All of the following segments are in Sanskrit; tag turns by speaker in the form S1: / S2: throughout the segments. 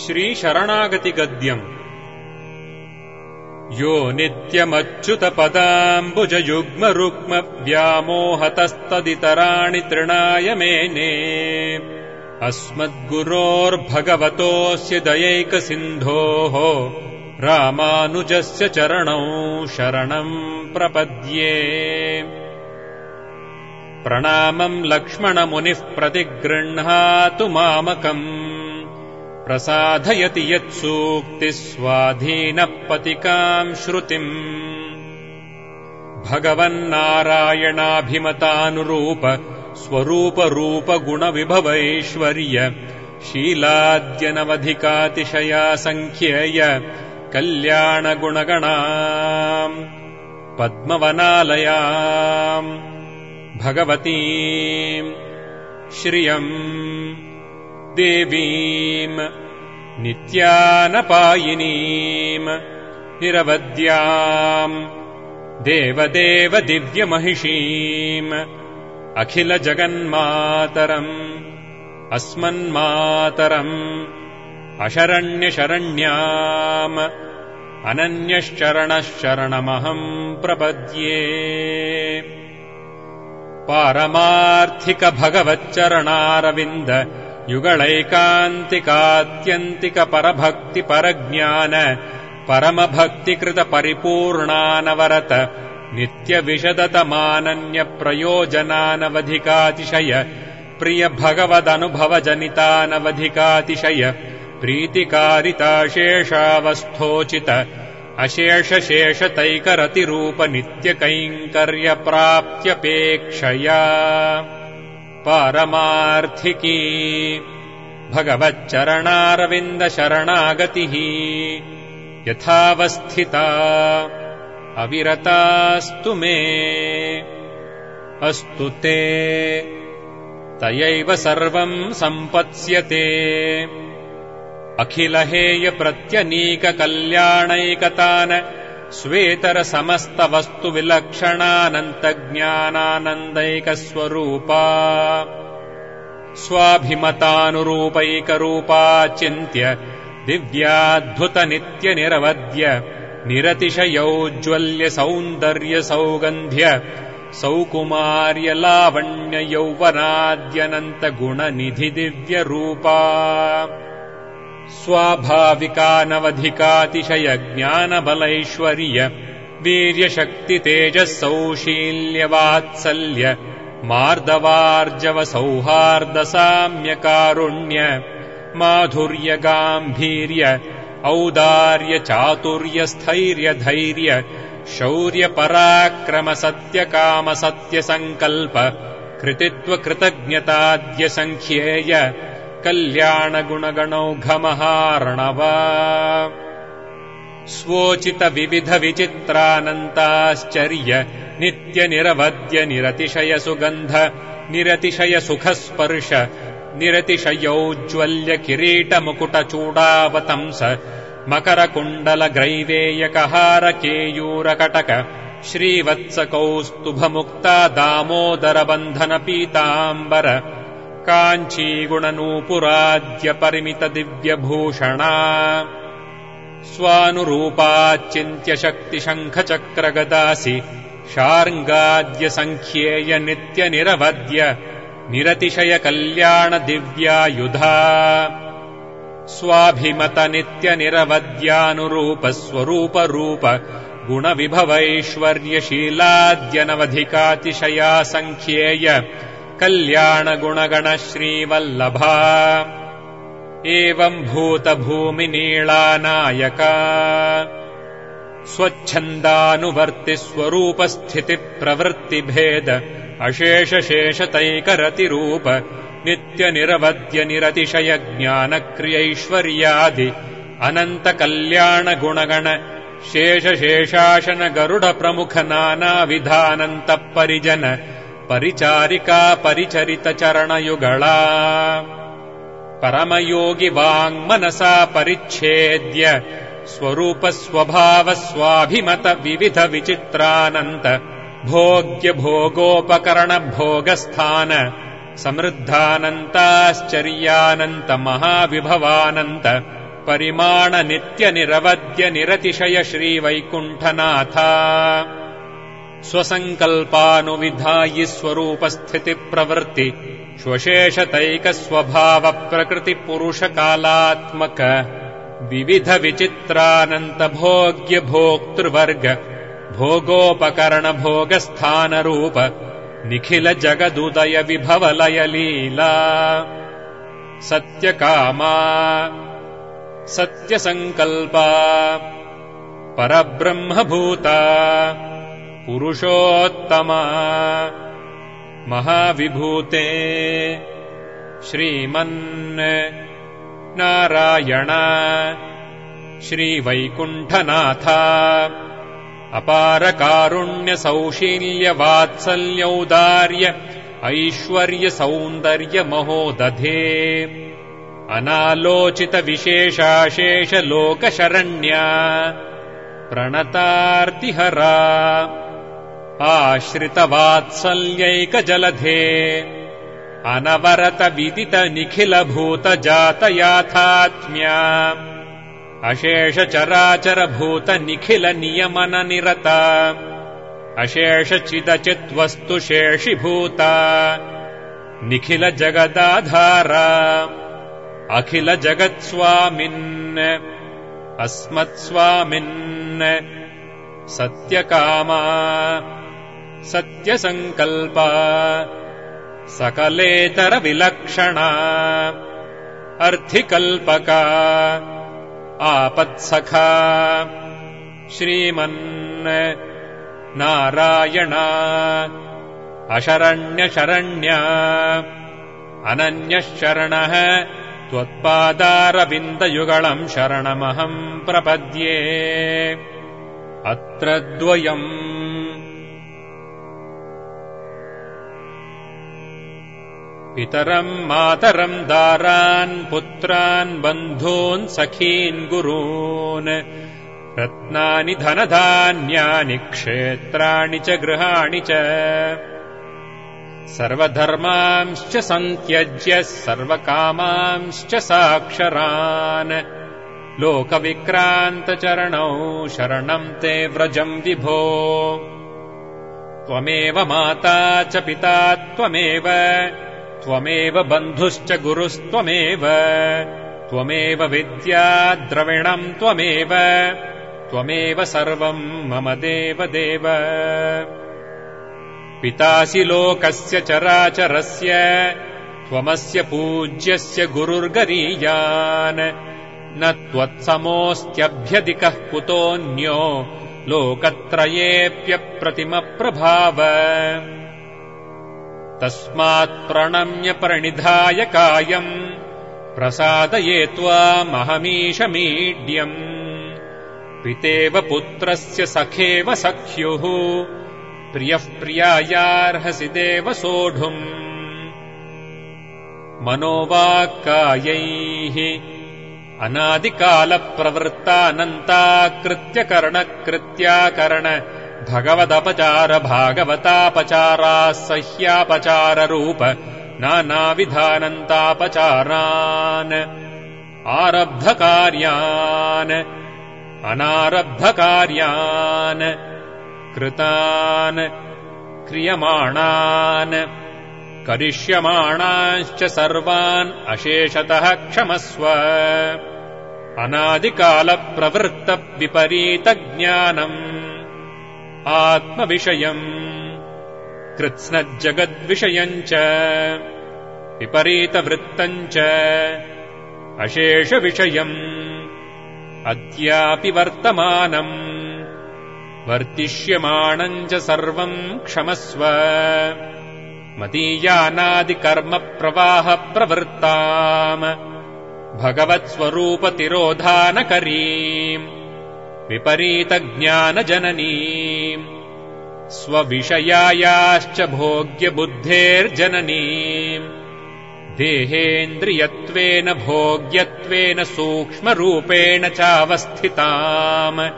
S1: श्रीशरणागतिगद्यम् यो नित्यमच्युतपदाम्बुजयुग्मरुग्म व्यामोहतस्तदितराणि तृणाय मेने अस्मद्गुरोर्भगवतोऽस्य दयैकसिन्धोः रामानुजस्य चरणौ शरणम् प्रपद्ये। प्रणामम् लक्ष्मणमुनिः प्रतिगृह्णातु मामकम् प्रसाधयति यत्सूक्तिस्वाधीनः पतिकाम् श्रुतिम्। भगवन्नारायणाभिमतानुरूप स्वरूपरूपगुणविभवैश्वर्य शीलाद्यनवधिकातिशयासङ्ख्येय कल्याणगुणगणाम्। पद्मवनालयाम्। भगवतीम्। श्रियम् देवीम् नित्यानपायिनीम् निरवद्याम् देवदेव दिव्यमहिषीम् अखिलजगन्मातरम् अस्मन्मातरम् अशरण्यशरण्याम् अनन्यश्चरणः शरणमहम् प्रपद्ये। पारमार्थिकभगवच्चरणारविन्द युगलैकान्तिकात्यन्तिकपरभक्तिपरज्ञान परमभक्तिकृतपरिपूर्णानवरत नित्यविशदतमानन्यप्रयोजनानवधिकातिशय प्रियभगवदनुभवजनितानवधिकातिशय प्रीतिकारिताशेषावस्थोचित अशेषशेषतैकरतिरूपनित्यकैङ्कर्यप्राप्त्यपेक्षया पारमार्थिकी। भगवच्चरणारविन्दशरणागतिः यथावस्थिता। अविरतास्तु मे। अस्तु ते। तयैव सर्वम् सम्पत्स्यते। अखिलहेयप्रत्यनीककल्याणैकतान स्वेतरसमस्तवस्तुविलक्षणानन्तज्ञानानन्दैकस्वरूपा। स्वाभिमतानुरूपैकरूपा चिन्त्य दिव्याद्भुतनित्यनिरवद्य निरतिशयौज्ज्वल्यसौन्दर्यसौगन्ध्य सौकुमार्यलावण्ययौवनाद्यनन्तगुणनिधिदिव्यरूपा स्वाभाविकानवधिकातिशयज्ञानबलैश्वर्य वीर्यशक्तितेजःसौशील्यवात्सल्य मार्दवार्जवसौहार्दसाम्यकारुण्य माधुर्यगाम्भीर्य औदार्यचातुर्यस्थैर्यधैर्य शौर्यपराक्रमसत्यकामसत्यसङ्कल्प कृतित्वकृतज्ञताद्यसङ्ख्येय कल्याणगुणगणौघमहार्णव स्वोचितविविधविचित्रानन्ताश्चर्य नित्यनिरवद्य निरतिशयसुगन्ध निरतिशयसुखस्पर्श निरतिशयौज्ज्वल्य किरीटमुकुटचूडावतंस मकरकुण्डलग्रैवेयकहारकेयूरकटक श्रीवत्सकौस्तुभमुक्ता दामोदरबन्धनपीताम्बर काञ्चीगुणनूपुराद्यपरिमितदिव्यभूषणा। स्वानुरूपाच्चिन्त्यशक्तिशङ्खचक्रगदासि शार्ङ्गाद्यसङ्ख्येय नित्यनिरवद्य निरतिशयकल्याणदिव्यायुधा। स्वाभिमतनित्यनिरवद्यानुरूपस्वरूपरूप गुणविभवैश्वर्यशीलाद्यनवधिकातिशयासङ्ख्येय कल्याणगुणगणश्रीवल्लभा। एवम् भूतभूमिनीलानायका। स्वच्छन्दानुवर्तिस्वरूपस्थितिप्रवृत्तिभेद अशेषशेषतैकरतिरूप नित्यनिरवद्यनिरतिशयज्ञानक्रियैश्वर्यादि अनन्तकल्याणगुणगण शेषशेषाशनगरुडप्रमुखनानाविधानन्तः परिजन परिचारिका परिचरितचरणयुगळा परमयोगि वाङ्मनसा परिच्छेद्य स्वरूपस्वभावस्वाभिमत विविधविचित्रानन्त भोग्यभोगोपकरणभोगस्थान समृद्धानन्ताश्चर्यानन्त महाविभवानन्त परिमाणनित्यनिरवद्य निरतिशय श्रीवैकुण्ठनाथा स्वसङ्कल्पानुविधायि स्वरूपस्थितिप्रवृत्ति श्वशेषतैकस्वभावप्रकृतिपुरुषकालात्मक विविधविचित्रानन्तभोग्यभोक्तृवर्ग भोगोपकरणभोगस्थानरूप निखिलजगदुदयविभवलयलीला। सत्यकामा सत्यसङ्कल्पा परब्रह्मभूता पुरुषोत्तमा। महाविभूते श्रीमन् नारायण। श्रीवैकुण्ठनाथ। अपारकारुण्यसौशील्यवात्सल्यौदार्य ऐश्वर्यसौन्दर्यमहोदधे। अनालोचितविशेषाशेषलोकशरण्या। प्रणतार्तिहरा आश्रितवात्सल्यैकजलधे। अनवरतविदितनिखिलभूतजातयाथात्म्या। अशेषचराचरभूतनिखिलनियमननिरता। अशेषचिदचिद्वस्तुशेषिभूता। निखिलजगदाधारा। अखिलजगत्स्वामिन्। अस्मत्स्वामिन्। सत्यकामा सत्यसङ्कल्पा सकलेतरविलक्षणा अर्थिकल्पका आपत्सखा। श्रीमन् नारायणा अशरण्यशरण्या अनन्यः शरणः त्वत्पादारविन्दयुगळम् शरणमहम् प्रपद्ये। अत्र द्वयम् पितरम् मातरम् दारान् पुत्रान् बन्धून् सखीन् गुरून् रत्नानि धनधान्यानि क्षेत्राणि च गृहाणि च सर्वधर्मांश्च सन्त्यज्य सर्वकामांश्च साक्षरान् लोकविक्रान्तचरणौ शरणम् ते व्रजम् विभो। त्वमेव माता च पिता त्वमेव त्वमेव बन्धुश्च गुरुस्त्वमेव त्वमेव विद्या द्रविणम् त्वमेव त्वमेव सर्वम् मम देव देव पितासि लोकस्य चराचरस्य त्वमस्य पूज्यस्य गुरुर्गरीयान् न त्वत्समोऽस्त्यभ्यधिकः कुतोऽन्यो लोकत्रयेऽप्यप्रतिमप्रभाव तस्मात्प्रणम्य प्रणिधाय कायम् प्रसादये त्वामहमीशमीड्यम्। पितेव पुत्रस्य सखेव सख्युः प्रियः प्रियायार्हसि देव सोढुम्। मनोवाक्कायैः अनादिकालप्रवृत्तानन्ताकृत्यकरणकृत्याकरण भगवदपचार भागवतापचाराः सह्यापचाररूप नानाविधानन्तापचारान् आरब्धकार्यान् अनारब्धकार्यान् कृतान् क्रियमाणान् करिष्यमाणाश्च सर्वान् अशेषतः क्षमस्व अनादिकालप्रवृत्तविपरीतज्ञानम् आत्मविषयम्। कृत्स्नज्जगद्विषयम् च। विपरीतवृत्तम् च। अशेषविषयम्। अद्यापि वर्तमानम् वर्तिष्यमाणम् च सर्वम् क्षमस्व। मदीयानादिकर्मप्रवाहप्रवृत्ताम्। भगवत्स्वरूपतिरोधानकरीम् विपरीतज्ञानजननीम्। स्वविषयायाश्च भोग्यबुद्धेर्जननीम्। देहेन्द्रियत्वेन भोग्यत्वेन सूक्ष्मरूपेण चावस्थिताम्।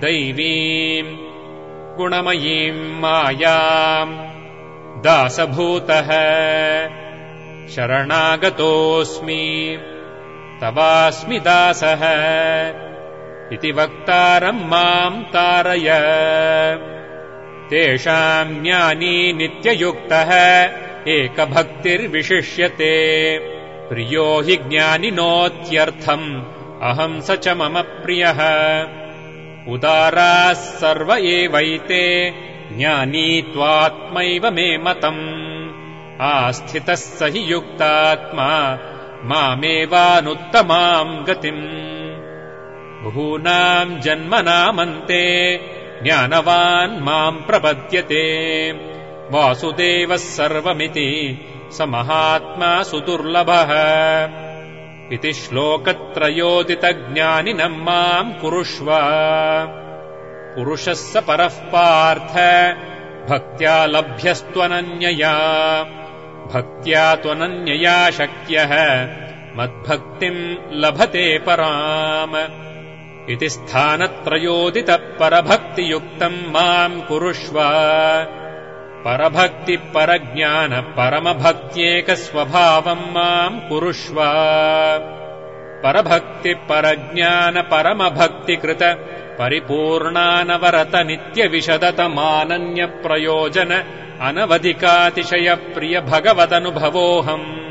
S1: दैवीम् गुणमयीम् मायाम्। दासभूतः शरणागतोऽस्मि। तवास्मि दासः इति वक्तारम् माम् तारय। तेषाम् ज्ञानी नित्ययुक्तः एकभक्तिर्विशिष्यते। प्रियो हि ज्ञानिनोत्यर्थम् अहम् स च मम प्रियः। उदाराः सर्व एवैते ज्ञानी त्वात्मैव मे मतम्। आस्थितः स हि युक्तात्मा मामेवानुत्तमाम् गतिम् बहूनाम् जन्मनामन्ते ज्ञानवान् माम् प्रपद्यते। वासुदेवः सर्वमिति स महात्मा सुदुर्लभः। इति श्लोकत्रयोदितज्ञानिनम् माम् कुरुष्व। पुरुषः स परः पार्थ भक्त्या लभ्यस्त्वनन्यया। भक्त्या त्वनन्यया शक्यः मद्भक्तिम् लभते पराम् इति स्थानत्रयोदितः परभक्तियुक्तम् माम् कुरुष्व। परभक्तिपरज्ञान परमभक्त्येकस्वभावम् माम् कुरुष्व। परभक्तिपरज्ञान परमभक्तिकृत परिपूर्णानवरत नित्यविशदतमानन्यप्रयोजन अनवधिकातिशयप्रिय भगवदनुभवोऽहम्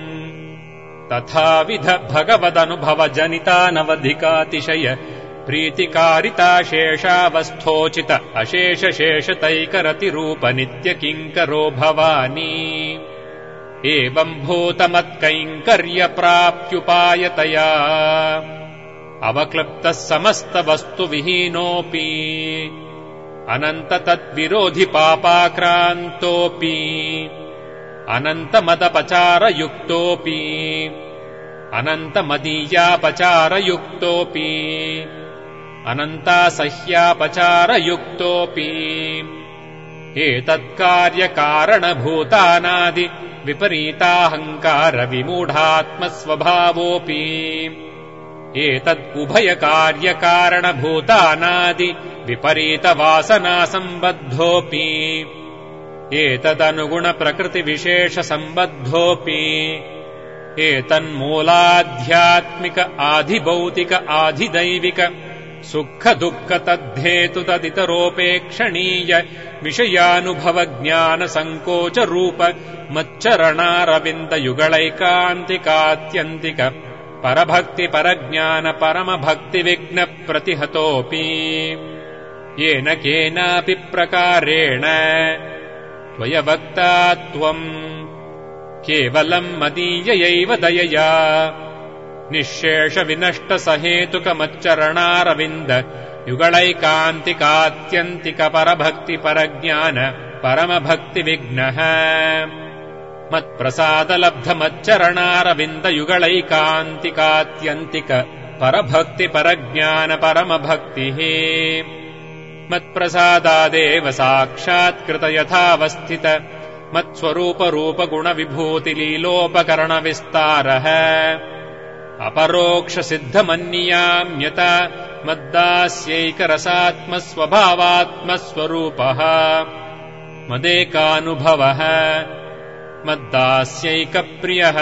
S1: तथाविध भगवदनुभवजनितानवधिकातिशय प्रीतिकारिताशेषावस्थोचित अशेषशेषतैकरतिरूपनित्यकिङ्करो भवानी एवम् भूतमत्कैङ्कर्यप्राप्त्युपायतया। अवक्लृप्तः समस्तवस्तुविहीनोऽपि। अनन्त तद्विरोधिपापाक्रान्तोऽपि अनन्तमदपचारयुक्तोऽपि। अनन्तमदीयापचारयुक्तोऽपि अनन्तासह्यापचारयुक्तोऽपि। एतत्कार्यकारणभूतानादि विपरीताहङ्कारविमूढात्मस्वभावोऽपि। एतदुभयकार्यकारणभूतानादि विपरीतवासनासम्बद्धोऽपि। एतदनुगुणप्रकृतिविशेषसम्बद्धोऽपि। एतन्मूलाध्यात्मिक आधिभौतिक आधिदैविक सुखदुःख तद्धेतु तदितरोपेक्षणीय विषयानुभवज्ञानसङ्कोचरूप मच्चरणारविन्दयुगलैकान्तिकात्यन्तिक परभक्तिपरज्ञान परमभक्तिविघ्नप्रतिहतोऽपि येन केनापि प्रकारेण त्वयवक्ता त्वम् केवलम् मदीययैव दयया निःशेषविनष्टसहेतुकमच्चरणारविन्द युगलैकान्तिकात्यन्तिकपरभक्तिपरज्ञान परमभक्तिविघ्नः। मत्प्रसादलब्धमच्चरणारविन्दयुगलैकान्तिकात्यन्तिक परभक्तिपरज्ञान परमभक्तिः। मत्प्रसादादेव साक्षात्कृत यथावस्थित मत्स्वरूपरूपगुणविभूतिलीलोपकरणविस्तारः अपरोक्षसिद्धमन्नियाम्यत मद्दास्यैकरसात्मस्वभावात्मस्वरूपः। मदेकानुभवः मद्दास्यैकप्रियः।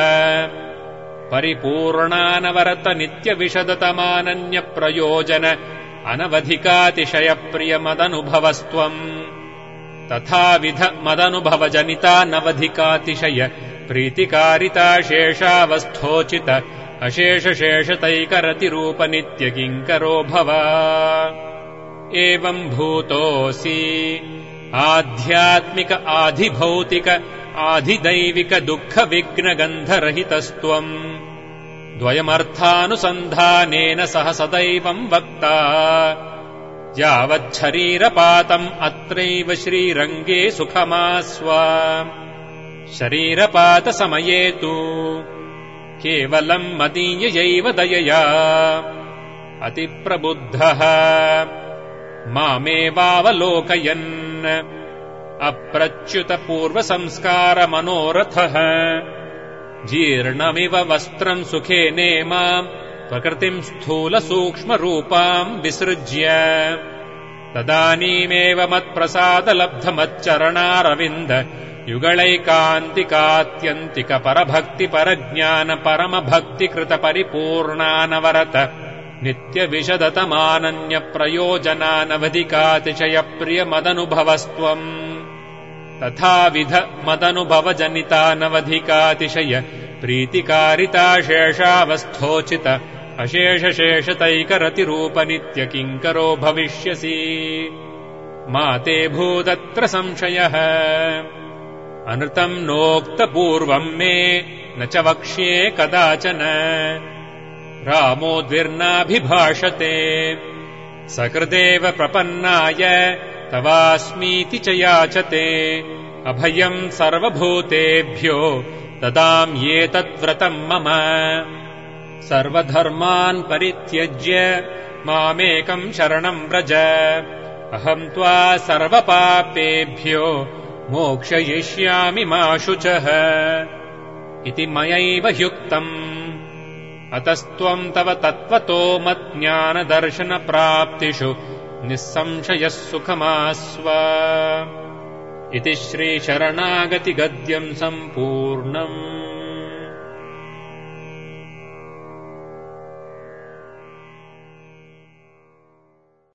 S1: परिपूर्णानवरत नित्यविशदतमानन्यप्रयोजन अनवधिकातिशयप्रियमदनुभवस्त्वम्। तथाविध मदनुभवजनितानवधिकातिशय प्रीतिकारिताशेषावस्थोचित अशेषशेषतैकरतिरूपनित्यकिङ्करो भव एवम् भूतोऽसि आध्यात्मिक आधिभौतिक आधिदैविक दुःखविघ्नगन्धरहितस्त्वम् द्वयमर्थानुसन्धानेन सह सदैवम् वक्ता। यावच्छरीरपातम् अत्रैव श्रीरङ्गे सुखमास्व। शरीरपातसमये तु केवलम् मदीययैव दयया। अतिप्रबुद्धः। मामेवावलोकयन्। अप्रच्युतपूर्वसंस्कारमनोरथः। जीर्णमिव वस्त्रम् सुखेनेमाम् प्रकृतिम् स्थूलसूक्ष्मरूपाम् विसृज्य। तदानीमेव मत्प्रसादलब्धमच्चरणारविन्द युगलैकान्तिकात्यन्तिकपरभक्तिपरज्ञानपरमभक्तिकृतपरिपूर्णानवरत। नित्यविशदतमानन्यप्रयोजनानवधिकातिशयप्रियमदनुभवस्त्वम्। तथाविध मदनुभवजनितानवधिकातिशय प्रीतिकारिताशेषावस्थोचित अशेषशेषतैकरतिरूपनित्यकिङ्करो भविष्यसि। मा ते भूदत्र संशयः अनृतम् नोक्तपूर्वम् मे न च वक्ष्ये कदाचन। रामोद्विर्नाभिभाषते सकृदेव प्रपन्नाय तवास्मीति च याचते। अभयम् सर्वभूतेभ्यो ददाम्येतद्व्रतम् मम। सर्वधर्मान् परित्यज्य मामेकम् शरणम् व्रज। अहम् त्वा सर्वपापेभ्यो मोक्षयिष्यामि मा शुचः इति मयैव ह्युक्तम्। अतस्त्वम् तव तत्त्वतो मज्ञानदर्शनप्राप्तिषु निःसंशयः सुखमास्व। इति श्रीशरणागतिगद्यम् सम्पूर्णम्